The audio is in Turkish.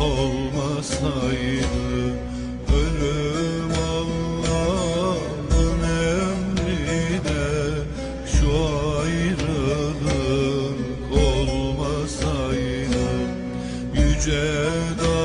olmasaydı Ölüm Allah'ın emri Şu ayrılık olmasaydı Yüce Dağ